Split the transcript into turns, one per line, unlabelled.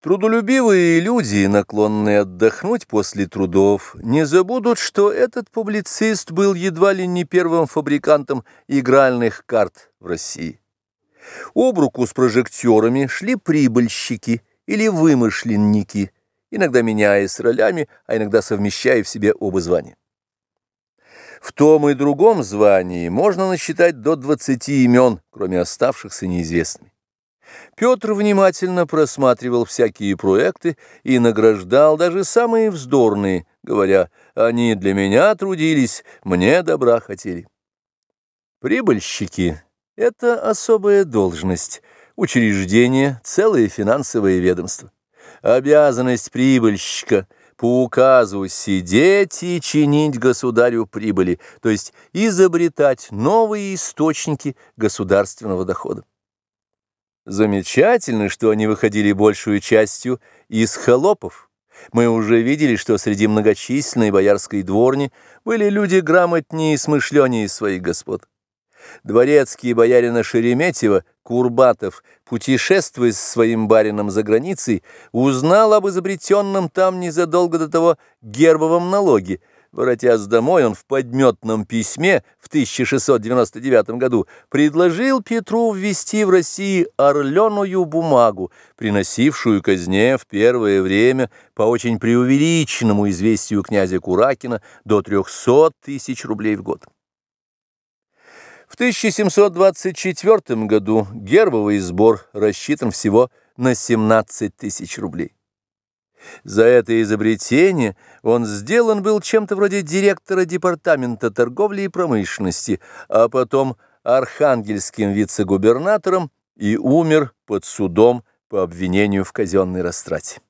Трудолюбивые люди, наклонные отдохнуть после трудов, не забудут, что этот публицист был едва ли не первым фабрикантом игральных карт в России. Об руку с прожектерами шли прибыльщики или вымышленники, иногда меняясь ролями, а иногда совмещая в себе оба звания. В том и другом звании можно насчитать до 20 имен, кроме оставшихся неизвестными. Петр внимательно просматривал всякие проекты и награждал даже самые вздорные, говоря, «Они для меня трудились, мне добра хотели». Прибыльщики — это особая должность, учреждение, целое финансовое ведомство. Обязанность прибыльщика — по указу сидеть и чинить государю прибыли, то есть изобретать новые источники государственного дохода. Замечательно, что они выходили большую частью из холопов. Мы уже видели, что среди многочисленной боярской дворни были люди грамотнее и смышленнее своих господ. Дворецкий боярина Шереметьева, Курбатов, путешествуя с своим барином за границей, узнал об изобретенном там незадолго до того гербовом налоге – Воротясь домой, он в подметном письме в 1699 году предложил Петру ввести в России орленую бумагу, приносившую казне в первое время по очень преувеличенному известию князя Куракина до 300 тысяч рублей в год. В 1724 году гербовый сбор рассчитан всего на 17 тысяч рублей. За это изобретение он сделан был чем-то вроде директора департамента торговли и промышленности, а потом архангельским вице-губернатором и умер под судом по обвинению в казенной растрате.